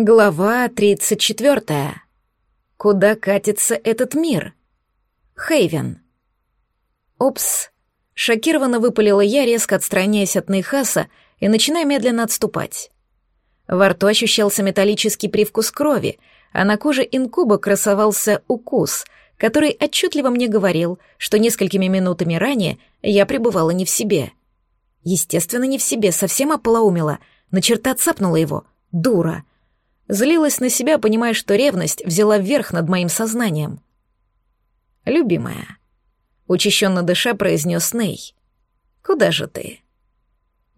Глава 34. Куда катится этот мир? Хейвен. Упс. Шокированно выпалила я, резко отстраняясь от Нейхаса и начиная медленно отступать. Во рту ощущался металлический привкус крови, а на коже инкуба красовался укус, который отчетливо мне говорил, что несколькими минутами ранее я пребывала не в себе. Естественно, не в себе, совсем ополоумела, на черта цапнула его. Дура. Злилась на себя, понимая, что ревность взяла верх над моим сознанием. «Любимая», — учащенно дыша произнес Ней, — «куда же ты?»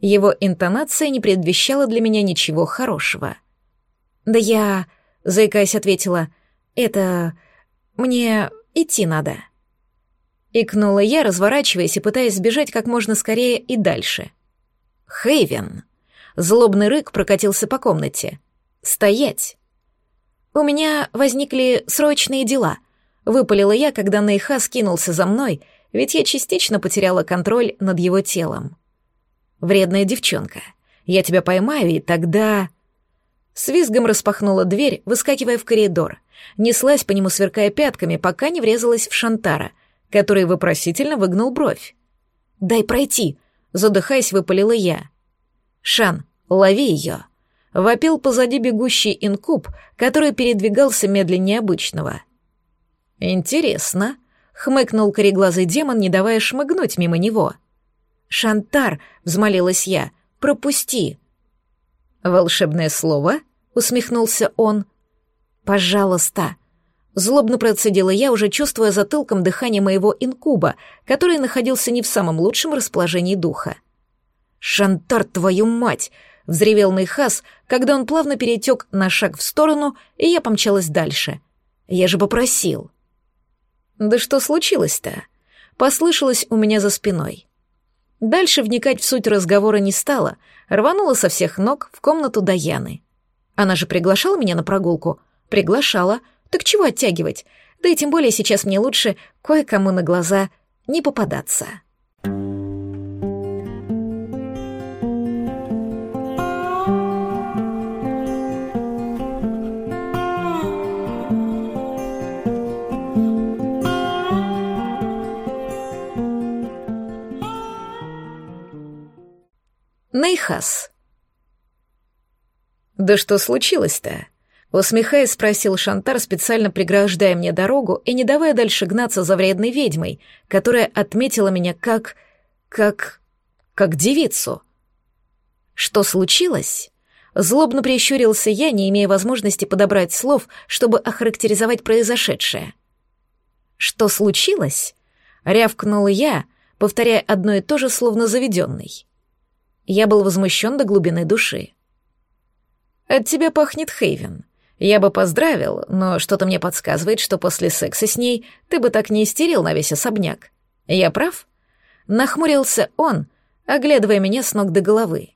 Его интонация не предвещала для меня ничего хорошего. «Да я...» — заикаясь, ответила. «Это... мне идти надо». Икнула я, разворачиваясь и пытаясь сбежать как можно скорее и дальше. «Хейвен!» Злобный рык прокатился по комнате. «Стоять!» «У меня возникли срочные дела», — выпалила я, когда Нейха скинулся за мной, ведь я частично потеряла контроль над его телом. «Вредная девчонка, я тебя поймаю, и тогда...» С визгом распахнула дверь, выскакивая в коридор, неслась по нему, сверкая пятками, пока не врезалась в Шантара, который вопросительно выгнул бровь. «Дай пройти!» — задыхаясь, выпалила я. «Шан, лови ее!» Вопил позади бегущий инкуб, который передвигался медленнее обычного. «Интересно», — хмыкнул кореглазый демон, не давая шмыгнуть мимо него. «Шантар», — взмолилась я, — «пропусти». «Волшебное слово?» — усмехнулся он. «Пожалуйста». Злобно процедила я, уже чувствуя затылком дыхание моего инкуба, который находился не в самом лучшем расположении духа. «Шантар, твою мать!» Взревел Нейхас, когда он плавно перетек на шаг в сторону, и я помчалась дальше. Я же попросил. «Да что случилось-то?» Послышалось у меня за спиной. Дальше вникать в суть разговора не стала, рванула со всех ног в комнату Даяны. Она же приглашала меня на прогулку? Приглашала. Так чего оттягивать? Да и тем более сейчас мне лучше кое-кому на глаза не попадаться. Нейхас. «Да что случилось-то?» Усмехаясь, спросил Шантар, специально преграждая мне дорогу и не давая дальше гнаться за вредной ведьмой, которая отметила меня как... как... как девицу. «Что случилось?» Злобно прищурился я, не имея возможности подобрать слов, чтобы охарактеризовать произошедшее. «Что случилось?» — рявкнул я, повторяя одно и то же, словно заведенный. Я был возмущен до глубины души. «От тебя пахнет Хейвен. Я бы поздравил, но что-то мне подсказывает, что после секса с ней ты бы так не истерил на весь особняк. Я прав?» Нахмурился он, оглядывая меня с ног до головы.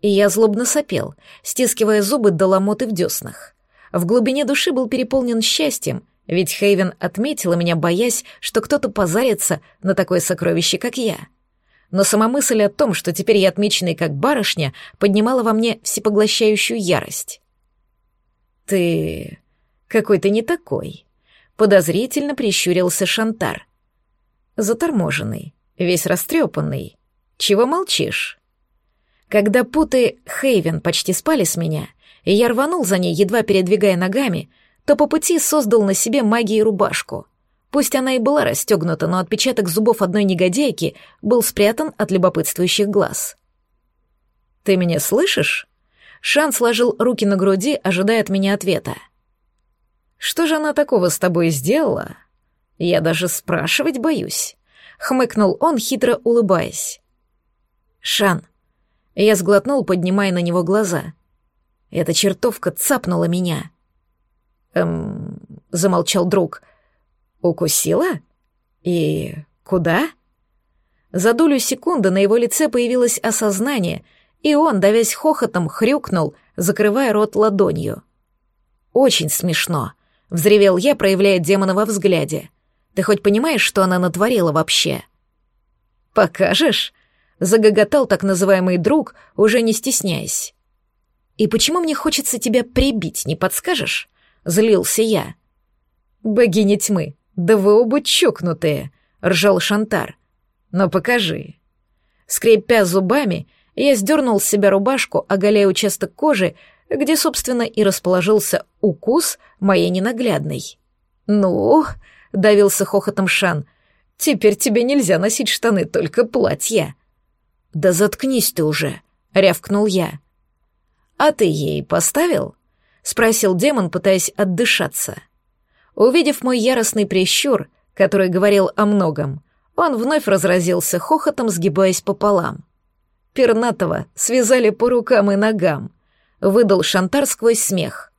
И я злобно сопел, стискивая зубы до ломоты в деснах. В глубине души был переполнен счастьем, ведь Хейвен отметила меня, боясь, что кто-то позарится на такое сокровище, как я но сама мысль о том, что теперь я отмеченный как барышня, поднимала во мне всепоглощающую ярость. «Ты какой-то не такой», — подозрительно прищурился Шантар. Заторможенный, весь растрепанный. Чего молчишь? Когда путы Хейвен почти спали с меня, и я рванул за ней, едва передвигая ногами, то по пути создал на себе магии рубашку — Пусть она и была расстегнута, но отпечаток зубов одной негодяйки был спрятан от любопытствующих глаз. «Ты меня слышишь?» Шан сложил руки на груди, ожидая от меня ответа. «Что же она такого с тобой сделала?» «Я даже спрашивать боюсь», — хмыкнул он, хитро улыбаясь. «Шан». Я сглотнул, поднимая на него глаза. Эта чертовка цапнула меня. «Эм...» — замолчал друг — Укусила? И куда? За долю секунды на его лице появилось осознание, и он, давясь хохотом, хрюкнул, закрывая рот ладонью. «Очень смешно», — взревел я, проявляя демона во взгляде. «Ты хоть понимаешь, что она натворила вообще?» «Покажешь?» — загоготал так называемый друг, уже не стесняясь. «И почему мне хочется тебя прибить, не подскажешь?» — злился я. «Богиня тьмы, да вы оба чокнутые!» — ржал Шантар. «Но покажи». Скрипя зубами, я сдернул с себя рубашку, оголяя участок кожи, где, собственно, и расположился укус моей ненаглядной. «Ну», — давился хохотом Шан, — «теперь тебе нельзя носить штаны, только платья». «Да заткнись ты уже», — рявкнул я. «А ты ей поставил?» — спросил демон, пытаясь отдышаться. Увидев мой яростный прищур, который говорил о многом, он вновь разразился хохотом, сгибаясь пополам. Пернатого связали по рукам и ногам. Выдал Шантар сквозь смех.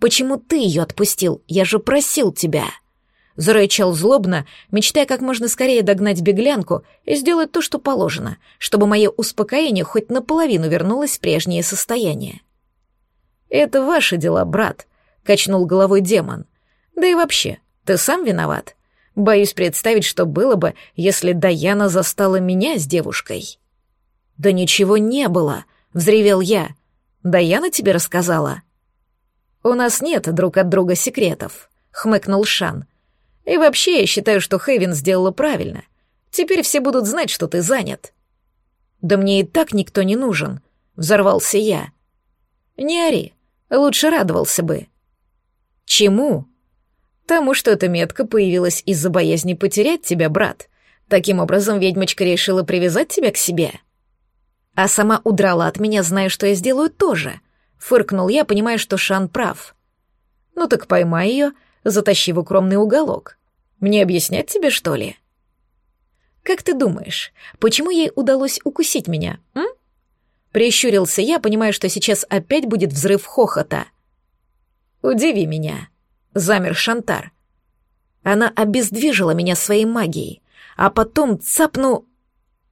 «Почему ты ее отпустил? Я же просил тебя!» Зарычал злобно, мечтая как можно скорее догнать беглянку и сделать то, что положено, чтобы мое успокоение хоть наполовину вернулось в прежнее состояние. «Это ваши дела, брат», — качнул головой демон. «Да и вообще, ты сам виноват. Боюсь представить, что было бы, если Даяна застала меня с девушкой». «Да ничего не было», — взревел я. «Даяна тебе рассказала?» «У нас нет друг от друга секретов», — хмыкнул Шан. И вообще, я считаю, что Хэвен сделала правильно. Теперь все будут знать, что ты занят. Да мне и так никто не нужен, взорвался я. Не ори, лучше радовался бы. Чему? Тому, что эта метка появилась из-за боязни потерять тебя, брат. Таким образом, ведьмочка решила привязать тебя к себе. А сама удрала от меня, зная, что я сделаю тоже. Фыркнул я, понимая, что Шан прав. Ну так поймай ее затащи в укромный уголок. Мне объяснять тебе, что ли? Как ты думаешь, почему ей удалось укусить меня, м? Прищурился я, понимая, что сейчас опять будет взрыв хохота. Удиви меня, замер Шантар. Она обездвижила меня своей магией, а потом цапну...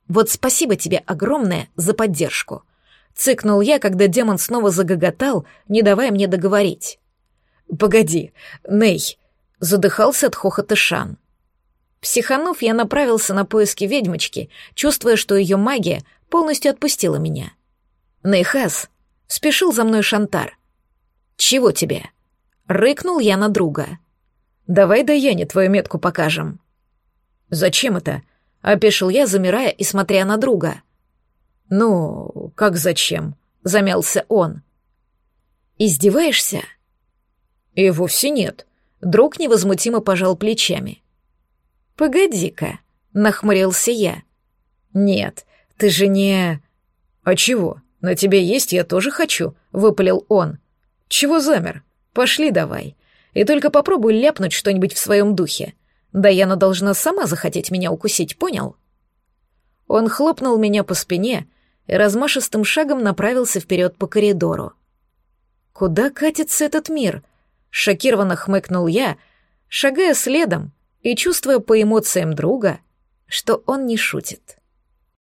Вот спасибо тебе огромное за поддержку. Цыкнул я, когда демон снова загоготал, не давая мне договорить. «Погоди, Ней!» — задыхался от хохота Шан. Психанув, я направился на поиски ведьмочки, чувствуя, что ее магия полностью отпустила меня. «Нейхас!» — спешил за мной Шантар. «Чего тебе?» — рыкнул я на друга. «Давай Даяне твою метку покажем». «Зачем это?» — опешил я, замирая и смотря на друга. «Ну, как зачем?» — замялся он. «Издеваешься?» И вовсе нет. Друг невозмутимо пожал плечами. «Погоди-ка», — нахмурился я. «Нет, ты же не...» «А чего? На тебе есть, я тоже хочу», — выпалил он. «Чего замер? Пошли давай. И только попробуй ляпнуть что-нибудь в своем духе. Даяна должна сама захотеть меня укусить, понял?» Он хлопнул меня по спине и размашистым шагом направился вперед по коридору. «Куда катится этот мир?» Шокированно хмыкнул я, шагая следом и чувствуя по эмоциям друга, что он не шутит.